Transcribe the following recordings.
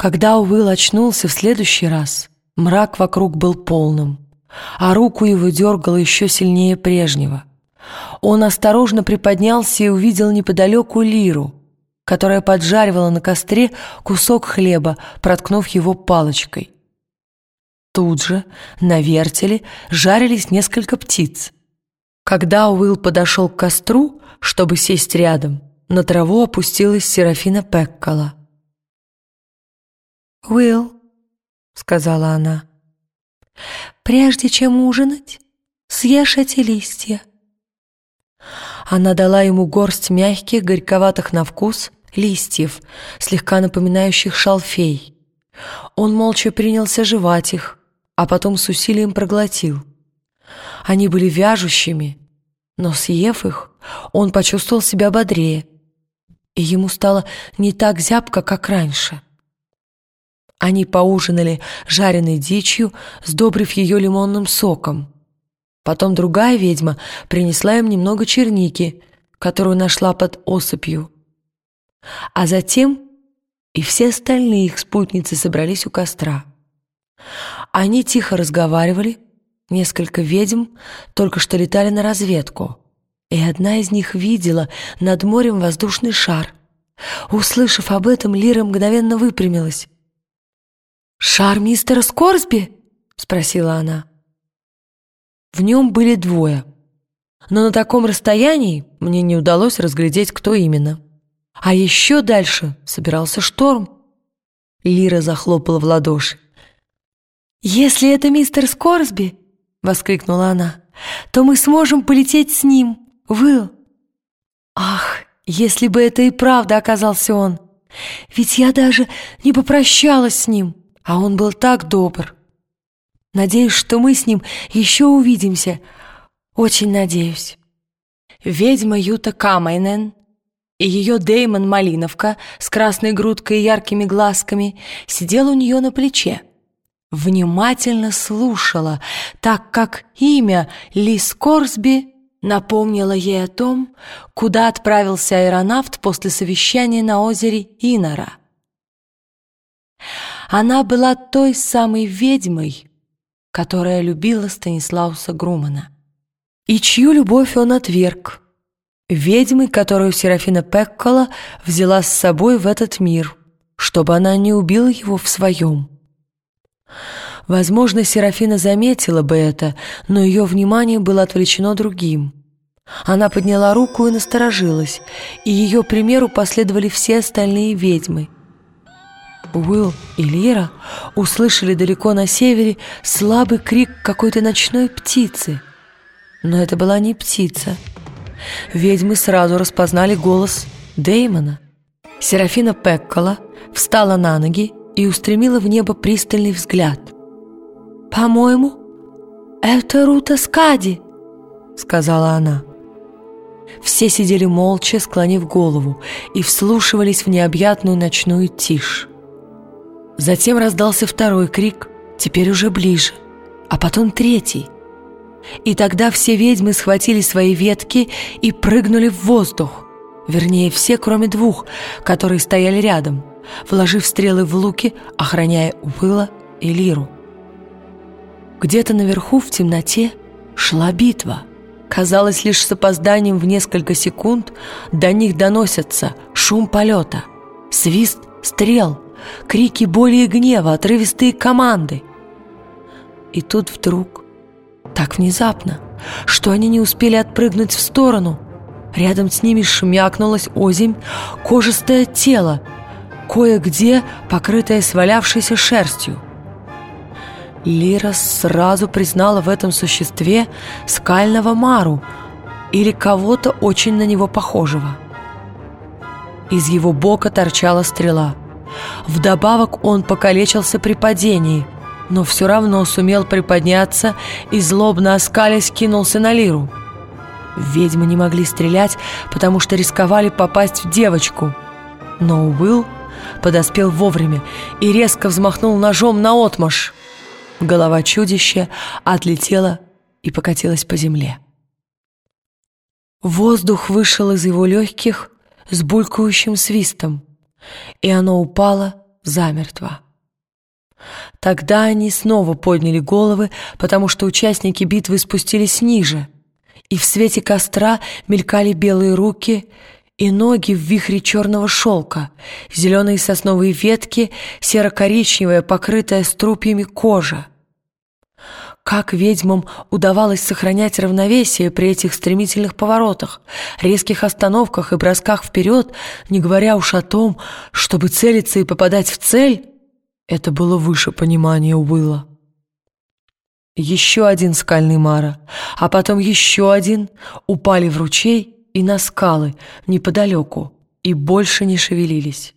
Когда Уилл очнулся в следующий раз, мрак вокруг был полным, а руку его дергало еще сильнее прежнего. Он осторожно приподнялся и увидел неподалеку Лиру, которая поджаривала на костре кусок хлеба, проткнув его палочкой. Тут же на вертеле жарились несколько птиц. Когда Уилл подошел к костру, чтобы сесть рядом, на траву опустилась Серафина Пеккола. «Уилл», — сказала она, — «прежде чем ужинать, съешь эти листья». Она дала ему горсть мягких, горьковатых на вкус листьев, слегка напоминающих шалфей. Он молча принялся жевать их, а потом с усилием проглотил. Они были вяжущими, но, съев их, он почувствовал себя бодрее, и ему стало не так зябко, как раньше. Они поужинали жареной дичью, сдобрив ее лимонным соком. Потом другая ведьма принесла им немного черники, которую нашла под осыпью. А затем и все остальные их спутницы собрались у костра. Они тихо разговаривали, несколько ведьм только что летали на разведку, и одна из них видела над морем воздушный шар. Услышав об этом, Лира мгновенно выпрямилась. «Шар мистера Скорсби?» — спросила она. В нем были двое, но на таком расстоянии мне не удалось разглядеть, кто именно. А еще дальше собирался шторм. Лира захлопала в ладоши. «Если это мистер Скорсби», — воскликнула она, «то мы сможем полететь с ним, Выл». «Ах, если бы это и правда оказался он! Ведь я даже не попрощалась с ним!» А он был так добр. Надеюсь, что мы с ним еще увидимся. Очень надеюсь. Ведьма Юта Камайнен и ее Деймон Малиновка с красной грудкой и яркими глазками сидел у нее на плече. Внимательно слушала, так как имя Лис Корсби напомнило ей о том, куда отправился аэронавт после совещания на озере Инора. Она была той самой ведьмой, которая любила Станислауса Грумана. И чью любовь он отверг. Ведьмой, которую Серафина Пеккола взяла с собой в этот мир, чтобы она не убила его в своем. Возможно, Серафина заметила бы это, но ее внимание было отвлечено другим. Она подняла руку и насторожилась, и ее примеру последовали все остальные ведьмы — Уилл и Лира услышали далеко на севере слабый крик какой-то ночной птицы. Но это была не птица. Ведьмы сразу распознали голос Деймона. Серафина Пеккола встала на ноги и устремила в небо пристальный взгляд. «По-моему, это Рута Скади», — сказала она. Все сидели молча, склонив голову, и вслушивались в необъятную ночную тишь. Затем раздался второй крик, теперь уже ближе, а потом третий. И тогда все ведьмы схватили свои ветки и прыгнули в воздух. Вернее, все, кроме двух, которые стояли рядом, вложив стрелы в луки, охраняя Уилла и Лиру. Где-то наверху в темноте шла битва. Казалось, лишь с опозданием в несколько секунд до них доносятся шум полета, свист стрел — крики боли и гнева, отрывистые команды. И тут вдруг, так внезапно, что они не успели отпрыгнуть в сторону, рядом с ними шмякнулось озимь кожистое тело, кое-где покрытое свалявшейся шерстью. Лира сразу признала в этом существе скального Мару или кого-то очень на него похожего. Из его бока торчала стрела — Вдобавок он покалечился при падении, но все равно сумел приподняться и, злобно оскалясь, кинулся на лиру. Ведьмы не могли стрелять, потому что рисковали попасть в девочку. Но Уилл подоспел вовремя и резко взмахнул ножом на отмаш. Голова чудища отлетела и покатилась по земле. Воздух вышел из его легких с булькающим свистом и оно упало замертво. Тогда они снова подняли головы, потому что участники битвы спустились ниже, и в свете костра мелькали белые руки и ноги в вихре черного шелка, зеленые сосновые ветки, серо-коричневая, покрытая струпьями кожа. Как ведьмам удавалось сохранять равновесие при этих стремительных поворотах, резких остановках и бросках вперед, не говоря уж о том, чтобы целиться и попадать в цель, это было выше понимания Уилла. Еще один скальный Мара, а потом еще один упали в ручей и на скалы неподалеку и больше не шевелились.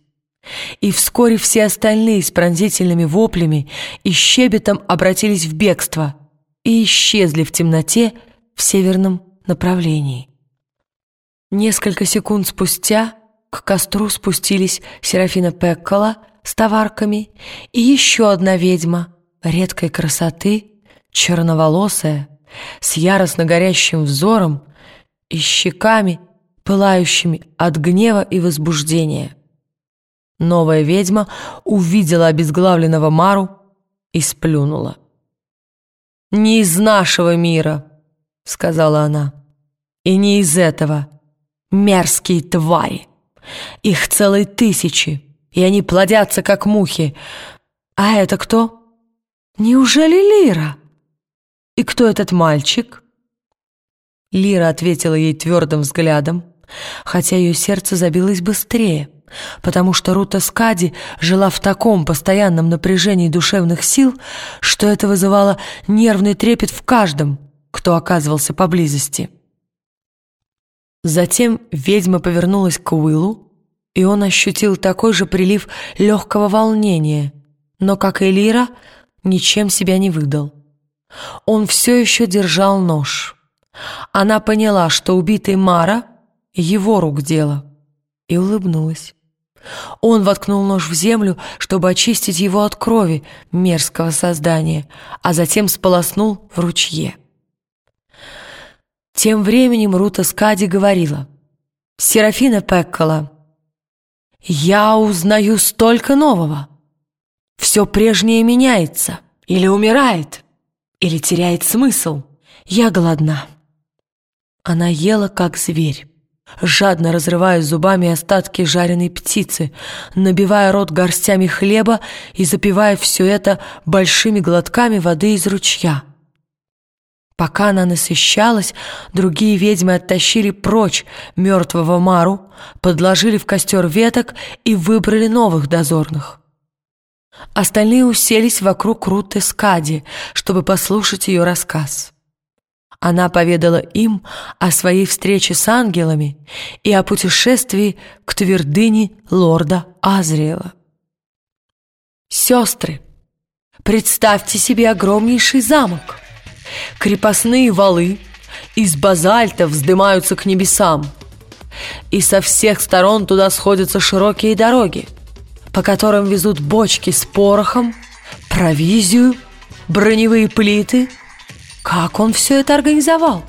И вскоре все остальные с пронзительными воплями и щебетом обратились в бегство и исчезли в темноте в северном направлении. Несколько секунд спустя к костру спустились Серафина Пеккола с товарками и еще одна ведьма редкой красоты, черноволосая, с яростно горящим взором и щеками, пылающими от гнева и возбуждения. Новая ведьма увидела обезглавленного Мару и сплюнула. «Не из нашего мира», — сказала она, — «и не из этого. Мерзкие твари. Их целые тысячи, и они плодятся, как мухи. А это кто? Неужели Лира? И кто этот мальчик?» Лира ответила ей твердым взглядом, хотя ее сердце забилось быстрее потому что Рута Скади жила в таком постоянном напряжении душевных сил, что это вызывало нервный трепет в каждом, кто оказывался поблизости. Затем ведьма повернулась к Уиллу, и он ощутил такой же прилив легкого волнения, но, как и Лира, ничем себя не выдал. Он все еще держал нож. Она поняла, что убитый Мара — его рук дело, и улыбнулась. Он воткнул нож в землю, чтобы очистить его от крови мерзкого создания, а затем сполоснул в ручье. Тем временем Рута Скади говорила, «Серафина Пеккола, я узнаю столько нового. Все прежнее меняется, или умирает, или теряет смысл. Я голодна». Она ела, как зверь жадно разрывая зубами остатки жареной птицы, набивая рот горстями хлеба и запивая все это большими глотками воды из ручья. Пока она насыщалась, другие ведьмы оттащили прочь мертвого Мару, подложили в костер веток и выбрали новых дозорных. Остальные уселись вокруг Руты Скади, чтобы послушать ее рассказ. Она поведала им о своей встрече с ангелами и о путешествии к твердыне лорда Азриэла. «Сестры, представьте себе огромнейший замок. Крепостные валы из базальта вздымаются к небесам, и со всех сторон туда сходятся широкие дороги, по которым везут бочки с порохом, провизию, броневые плиты — как он все это организовал?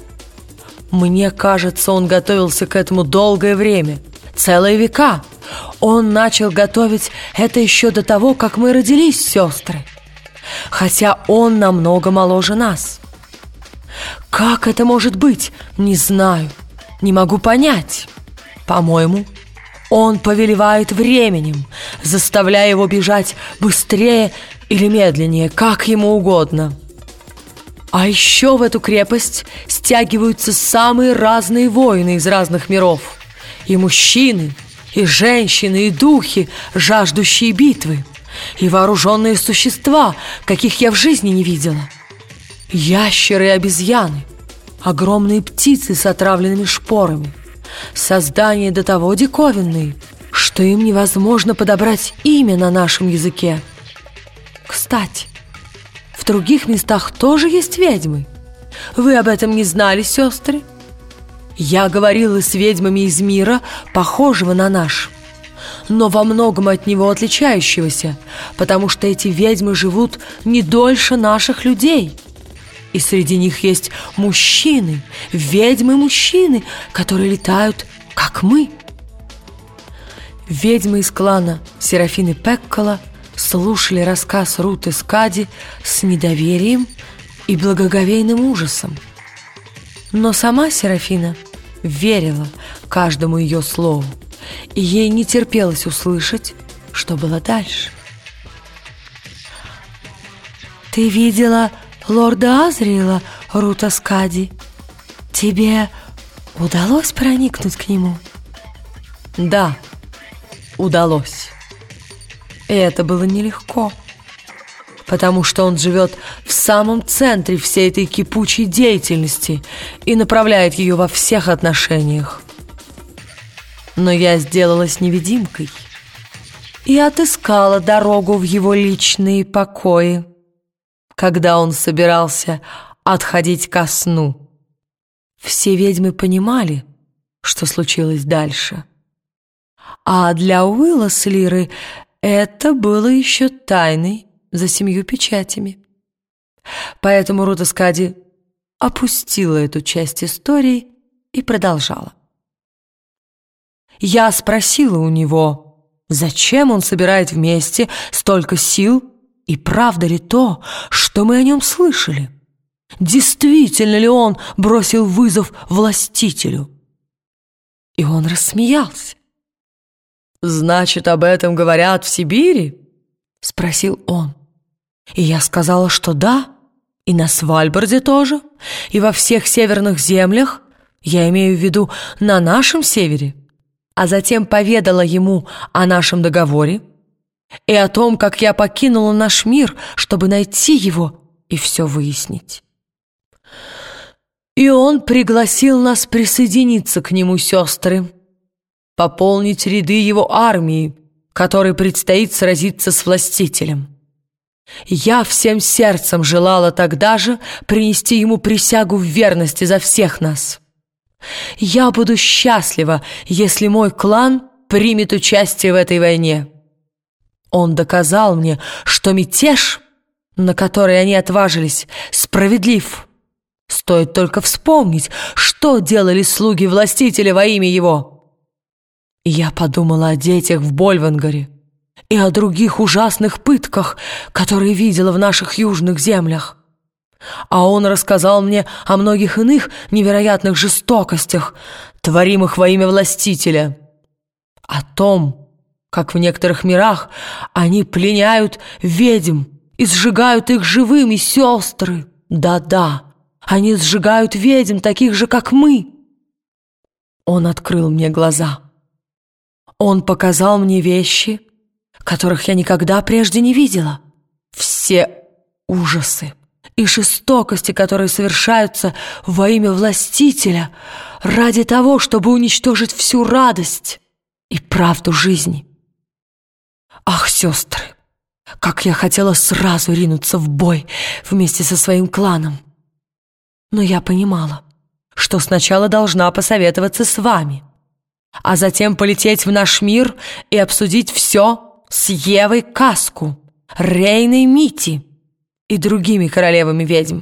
Мне кажется, он готовился к этому долгое время, целые века. Он начал готовить это еще до того, как мы родились, сестры. Хотя он намного моложе нас. Как это может быть? Не знаю. Не могу понять. По-моему, он повелевает временем, заставляя его бежать быстрее или медленнее, как ему угодно. А еще в эту крепость стягиваются самые разные воины из разных миров. И мужчины, и женщины, и духи, жаждущие битвы, и вооруженные существа, каких я в жизни не видела. Ящеры и обезьяны, огромные птицы с отравленными шпорами, создания до того диковинные, что им невозможно подобрать имя на нашем языке. Кстати, в других местах тоже есть ведьмы. Вы об этом не знали, сестры? Я говорила с ведьмами из мира, похожего на наш, но во многом от него отличающегося, потому что эти ведьмы живут не дольше наших людей. И среди них есть мужчины, ведьмы-мужчины, которые летают, как мы. Ведьмы из клана Серафины Пеккола слушали рассказ Руты Скади с недоверием и благоговейным ужасом. Но сама Серафина верила каждому ее слову, и ей не терпелось услышать, что было дальше. «Ты видела лорда Азриэла, Рута Скади? Тебе удалось проникнуть к нему?» «Да, удалось. И это было нелегко» потому что он живет в самом центре всей этой кипучей деятельности и направляет ее во всех отношениях. Но я сделалась невидимкой и отыскала дорогу в его личные покои, когда он собирался отходить ко сну. Все ведьмы понимали, что случилось дальше. А для Уилла с Лиры это было еще тайной за семью печатями. Поэтому Рута Скади опустила эту часть истории и продолжала. Я спросила у него, зачем он собирает вместе столько сил, и правда ли то, что мы о нем слышали? Действительно ли он бросил вызов властителю? И он рассмеялся. «Значит, об этом говорят в Сибири?» — спросил он. И я сказала, что да, и на Свальбарде тоже, и во всех северных землях, я имею в виду на нашем севере, а затем поведала ему о нашем договоре и о том, как я покинула наш мир, чтобы найти его и все выяснить. И он пригласил нас присоединиться к нему, сестры, пополнить ряды его армии, которой предстоит сразиться с властителем. Я всем сердцем желала тогда же принести ему присягу в верности за всех нас. Я буду счастлива, если мой клан примет участие в этой войне. Он доказал мне, что мятеж, на который они отважились, справедлив. Стоит только вспомнить, что делали слуги властителя во имя его. Я подумала о детях в Больвангаре и о других ужасных пытках, которые видела в наших южных землях. А он рассказал мне о многих иных невероятных жестокостях, творимых во имя властителя. О том, как в некоторых мирах они пленяют ведьм и сжигают их живыми, сестры. Да-да, они сжигают ведьм, таких же, как мы. Он открыл мне глаза. Он показал мне вещи, которых я никогда прежде не видела. Все ужасы и жестокости, которые совершаются во имя властителя ради того, чтобы уничтожить всю радость и правду жизни. Ах, сестры, как я хотела сразу ринуться в бой вместе со своим кланом. Но я понимала, что сначала должна посоветоваться с вами, а затем полететь в наш мир и обсудить все, с Евой Каску, Рейной Мити и другими королевами ведьм.